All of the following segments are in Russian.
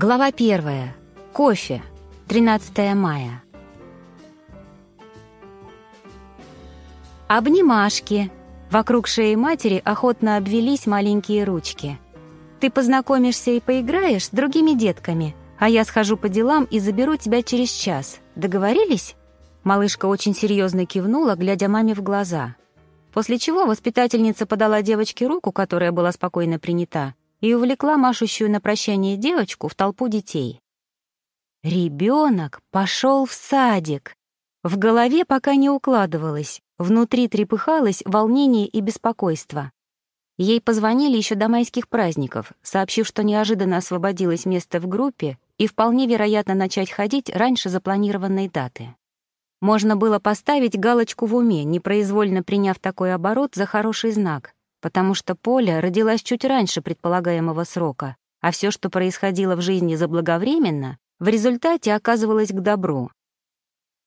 Глава первая. Кофе. 13 мая. Обнимашки. Вокруг шеи матери охотно обвелись маленькие ручки. Ты познакомишься и поиграешь с другими детками, а я схожу по делам и заберу тебя через час. Договорились? Малышка очень серьезно кивнула, глядя маме в глаза. После чего воспитательница подала девочке руку, которая была спокойно принята, и увлекла машущую на прощание девочку в толпу детей. Ребенок пошел в садик. В голове пока не укладывалось, внутри трепыхалось волнение и беспокойство. Ей позвонили еще до майских праздников, сообщив, что неожиданно освободилось место в группе и вполне вероятно начать ходить раньше запланированной даты. Можно было поставить галочку в уме, непроизвольно приняв такой оборот за хороший знак, потому что Поля родилась чуть раньше предполагаемого срока, а все, что происходило в жизни заблаговременно, в результате оказывалось к добру.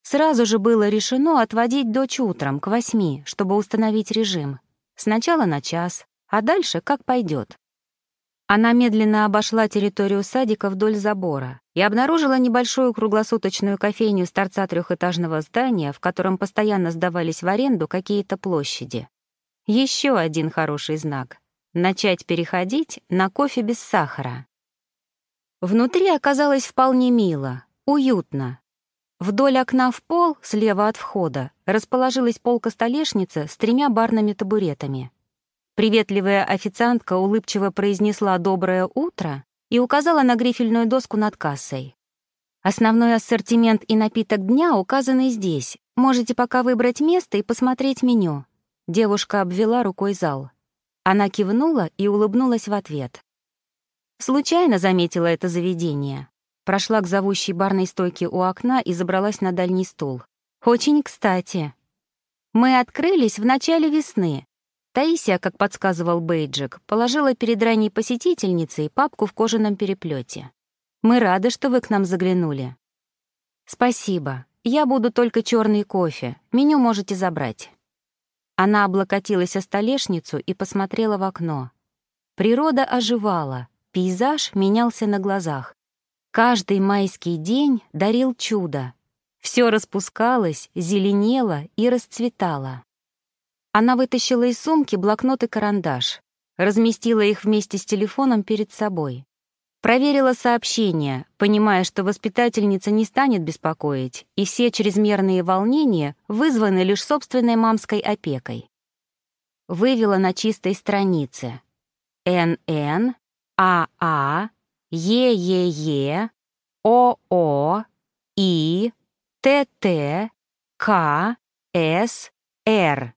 Сразу же было решено отводить дочь утром к восьми, чтобы установить режим. Сначала на час, а дальше как пойдет. Она медленно обошла территорию садика вдоль забора и обнаружила небольшую круглосуточную кофейню с торца трехэтажного здания, в котором постоянно сдавались в аренду какие-то площади. Еще один хороший знак — начать переходить на кофе без сахара. Внутри оказалось вполне мило, уютно. Вдоль окна в пол, слева от входа, расположилась полка-столешница с тремя барными табуретами. Приветливая официантка улыбчиво произнесла «доброе утро» и указала на грифельную доску над кассой. Основной ассортимент и напиток дня указаны здесь. Можете пока выбрать место и посмотреть меню. Девушка обвела рукой зал. Она кивнула и улыбнулась в ответ. Случайно заметила это заведение. Прошла к зовущей барной стойке у окна и забралась на дальний стул. Очень кстати. Мы открылись в начале весны. Таисия, как подсказывал Бейджик, положила перед ранней посетительницей папку в кожаном переплете. Мы рады, что вы к нам заглянули. Спасибо. Я буду только черный кофе. Меню можете забрать. Она облокотилась о столешницу и посмотрела в окно. Природа оживала, пейзаж менялся на глазах. Каждый майский день дарил чудо. Все распускалось, зеленело и расцветало. Она вытащила из сумки блокнот и карандаш, разместила их вместе с телефоном перед собой. Проверила сообщение, понимая, что воспитательница не станет беспокоить, и все чрезмерные волнения вызваны лишь собственной мамской опекой. Вывела на чистой странице. НН, АА, ЕЕЕ, ОО, И, ТТ, К, С, Р.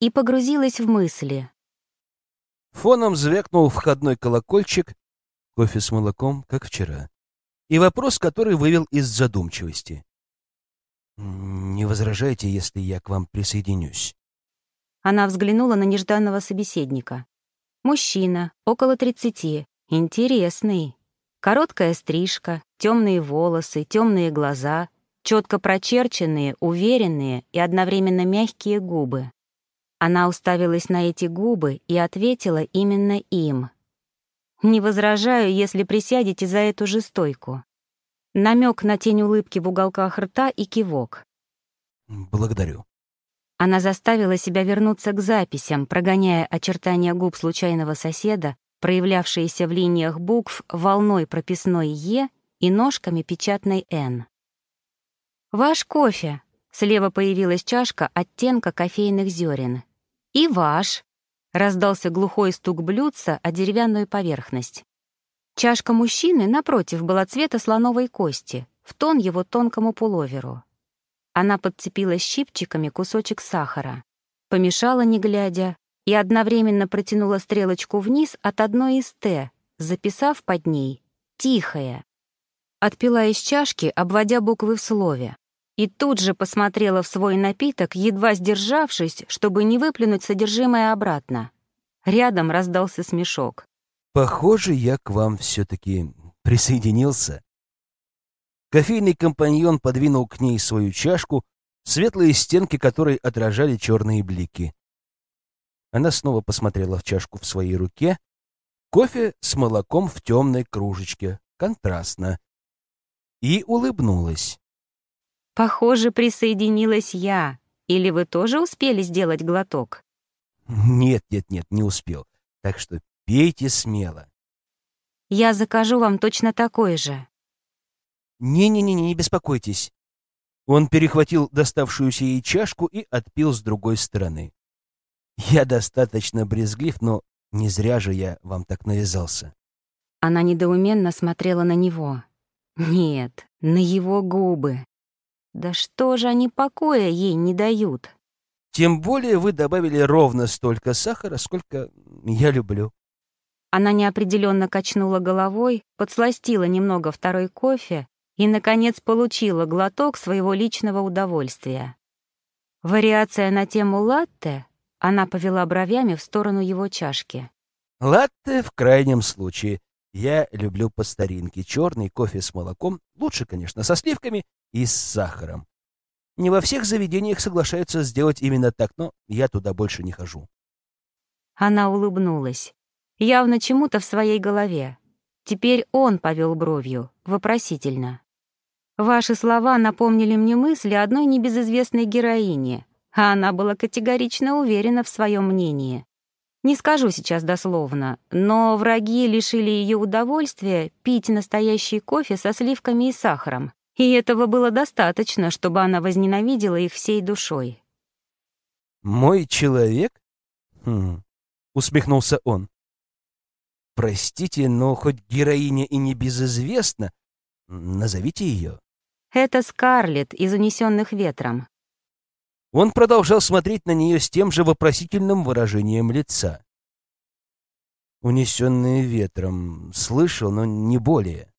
И погрузилась в мысли. Фоном звякнул входной колокольчик, кофе с молоком, как вчера. И вопрос, который вывел из задумчивости. «Не возражайте, если я к вам присоединюсь?» Она взглянула на нежданного собеседника. Мужчина, около тридцати, интересный. Короткая стрижка, темные волосы, темные глаза, четко прочерченные, уверенные и одновременно мягкие губы. Она уставилась на эти губы и ответила именно им — не возражаю, если присядете за эту же стойку. Намек на тень улыбки в уголках рта и кивок. Благодарю. Она заставила себя вернуться к записям, прогоняя очертания губ случайного соседа, проявлявшиеся в линиях букв волной прописной «Е» и ножками печатной «Н». «Ваш кофе!» — слева появилась чашка оттенка кофейных зерен. «И ваш!» Раздался глухой стук блюдца о деревянную поверхность. Чашка мужчины, напротив, была цвета слоновой кости, в тон его тонкому пуловеру. Она подцепила щипчиками кусочек сахара, помешала, не глядя, и одновременно протянула стрелочку вниз от одной из «Т», записав под ней «Тихая». Отпила из чашки, обводя буквы в слове, и тут же посмотрела в свой напиток, едва сдержавшись, чтобы не выплюнуть содержимое обратно. Рядом раздался смешок. «Похоже, я к вам все-таки присоединился». Кофейный компаньон подвинул к ней свою чашку, светлые стенки которой отражали черные блики. Она снова посмотрела в чашку в своей руке. Кофе с молоком в темной кружечке, контрастно. И улыбнулась. «Похоже, присоединилась я. Или вы тоже успели сделать глоток?» «Нет, нет, нет, не успел. Так что пейте смело». «Я закажу вам точно такой же». «Не-не-не, не беспокойтесь». Он перехватил доставшуюся ей чашку и отпил с другой стороны. «Я достаточно брезглив, но не зря же я вам так навязался». Она недоуменно смотрела на него. Нет, на его губы. Да что же они покоя ей не дают? Тем более вы добавили ровно столько сахара, сколько я люблю. Она неопределенно качнула головой, подсластила немного второй кофе и, наконец, получила глоток своего личного удовольствия. Вариация на тему латте, она повела бровями в сторону его чашки. Латте в крайнем случае. Я люблю по старинке черный кофе с молоком, лучше, конечно, со сливками и с сахаром. Не во всех заведениях соглашаются сделать именно так, но я туда больше не хожу. Она улыбнулась, явно чему-то в своей голове. Теперь он повел бровью, вопросительно. Ваши слова напомнили мне мысли одной небезызвестной героини, а она была категорично уверена в своем мнении. Не скажу сейчас дословно, но враги лишили ее удовольствия пить настоящий кофе со сливками и сахаром, и этого было достаточно, чтобы она возненавидела их всей душой. «Мой человек?» хм, — усмехнулся он. «Простите, но хоть героиня и не безызвестна, назовите ее». «Это Скарлетт из «Унесенных ветром». Он продолжал смотреть на нее с тем же вопросительным выражением лица. «Унесенные ветром. Слышал, но не более».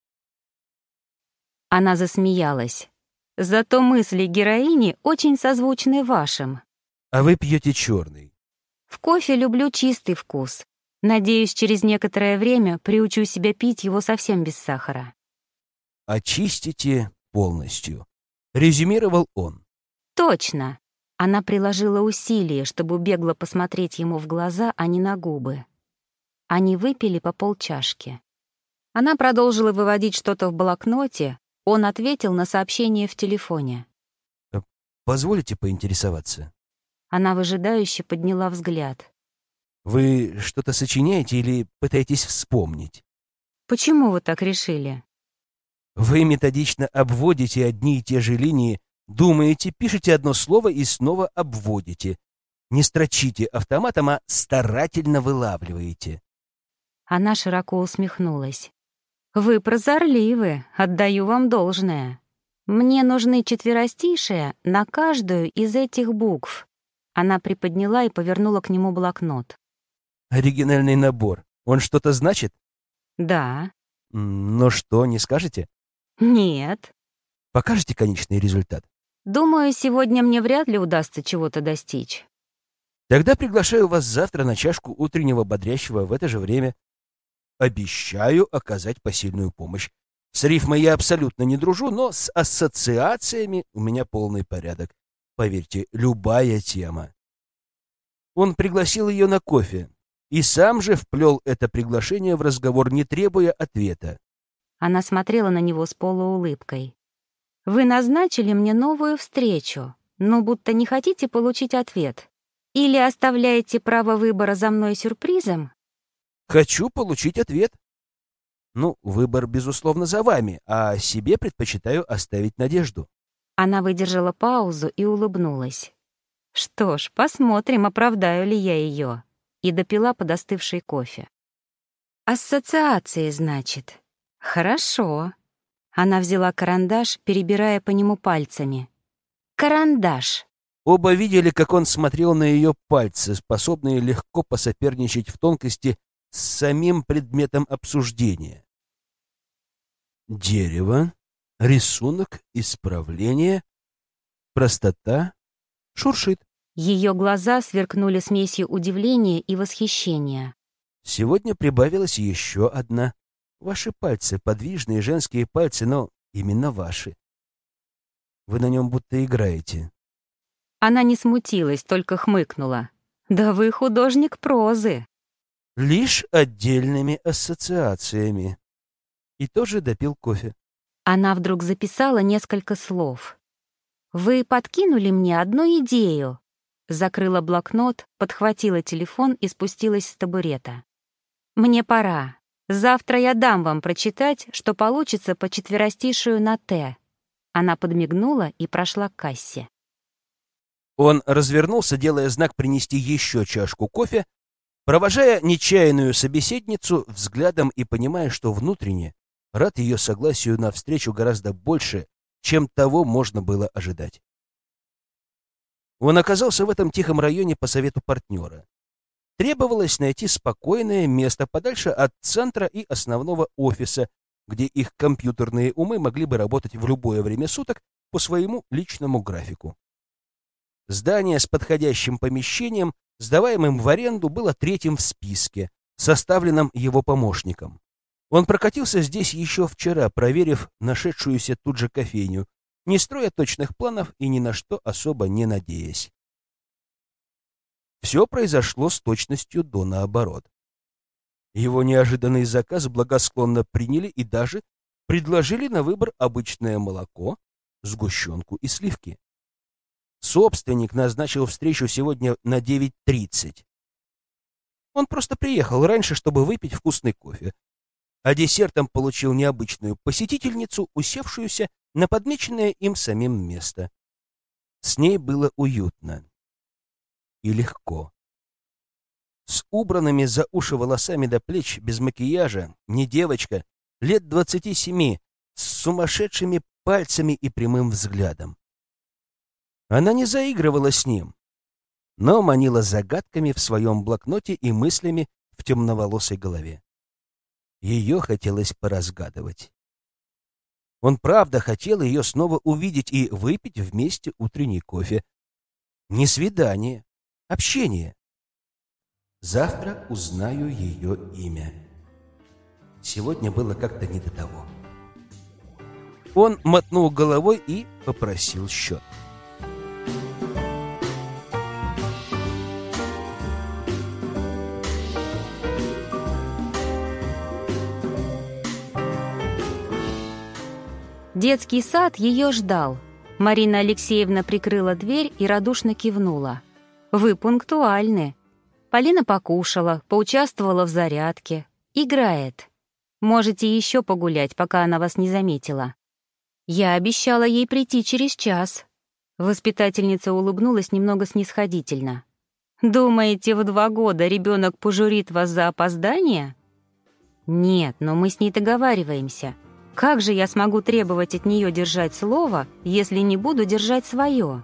Она засмеялась. Зато мысли героини очень созвучны вашим. А вы пьете черный. В кофе люблю чистый вкус. Надеюсь, через некоторое время приучу себя пить его совсем без сахара. Очистите полностью. Резюмировал он. Точно. Она приложила усилие, чтобы бегло посмотреть ему в глаза, а не на губы. Они выпили по полчашки. Она продолжила выводить что-то в блокноте, он ответил на сообщение в телефоне. Э, «Позволите поинтересоваться?» Она выжидающе подняла взгляд. «Вы что-то сочиняете или пытаетесь вспомнить?» «Почему вы так решили?» «Вы методично обводите одни и те же линии, думаете, пишете одно слово и снова обводите. Не строчите автоматом, а старательно вылавливаете». Она широко усмехнулась. «Вы прозорливы, отдаю вам должное. Мне нужны четверостишие на каждую из этих букв». Она приподняла и повернула к нему блокнот. «Оригинальный набор. Он что-то значит?» «Да». «Но что, не скажете?» «Нет». «Покажете конечный результат?» «Думаю, сегодня мне вряд ли удастся чего-то достичь». «Тогда приглашаю вас завтра на чашку утреннего бодрящего в это же время. Обещаю оказать посильную помощь. С рифмой я абсолютно не дружу, но с ассоциациями у меня полный порядок. Поверьте, любая тема. Он пригласил ее на кофе и сам же вплел это приглашение в разговор, не требуя ответа. Она смотрела на него с полуулыбкой. «Вы назначили мне новую встречу, но будто не хотите получить ответ. Или оставляете право выбора за мной сюрпризом, Хочу получить ответ. Ну, выбор, безусловно, за вами, а себе предпочитаю оставить надежду. Она выдержала паузу и улыбнулась. Что ж, посмотрим, оправдаю ли я ее. И допила подостывший кофе. Ассоциации, значит. Хорошо. Она взяла карандаш, перебирая по нему пальцами. Карандаш. Оба видели, как он смотрел на ее пальцы, способные легко посоперничать в тонкости с самим предметом обсуждения. Дерево, рисунок, исправление, простота, шуршит. Ее глаза сверкнули смесью удивления и восхищения. Сегодня прибавилась еще одна. Ваши пальцы, подвижные женские пальцы, но именно ваши. Вы на нем будто играете. Она не смутилась, только хмыкнула. «Да вы художник прозы!» Лишь отдельными ассоциациями. и тоже допил кофе. Она вдруг записала несколько слов. «Вы подкинули мне одну идею». Закрыла блокнот, подхватила телефон и спустилась с табурета. «Мне пора. Завтра я дам вам прочитать, что получится по четверостишию на «Т». Она подмигнула и прошла к кассе. Он развернулся, делая знак принести еще чашку кофе, провожая нечаянную собеседницу взглядом и понимая, что внутренне рад ее согласию на встречу гораздо больше, чем того можно было ожидать. Он оказался в этом тихом районе по совету партнера. Требовалось найти спокойное место подальше от центра и основного офиса, где их компьютерные умы могли бы работать в любое время суток по своему личному графику. Здание с подходящим помещением, сдаваемым в аренду, было третьим в списке, составленном его помощником. Он прокатился здесь еще вчера, проверив нашедшуюся тут же кофейню, не строя точных планов и ни на что особо не надеясь. Все произошло с точностью до наоборот. Его неожиданный заказ благосклонно приняли и даже предложили на выбор обычное молоко, сгущенку и сливки. Собственник назначил встречу сегодня на 9.30. Он просто приехал раньше, чтобы выпить вкусный кофе, а десертом получил необычную посетительницу, усевшуюся на подмеченное им самим место. С ней было уютно и легко. С убранными за уши волосами до плеч, без макияжа, не девочка, лет двадцати семи, с сумасшедшими пальцами и прямым взглядом. Она не заигрывала с ним, но манила загадками в своем блокноте и мыслями в темноволосой голове. Ее хотелось поразгадывать. Он правда хотел ее снова увидеть и выпить вместе утренний кофе. Не свидание, общение. Завтра узнаю ее имя. Сегодня было как-то не до того. Он мотнул головой и попросил счет. Детский сад ее ждал. Марина Алексеевна прикрыла дверь и радушно кивнула. «Вы пунктуальны». Полина покушала, поучаствовала в зарядке. Играет. Можете еще погулять, пока она вас не заметила. Я обещала ей прийти через час. Воспитательница улыбнулась немного снисходительно. «Думаете, в два года ребенок пожурит вас за опоздание?» «Нет, но мы с ней договариваемся. Как же я смогу требовать от нее держать слово, если не буду держать свое?»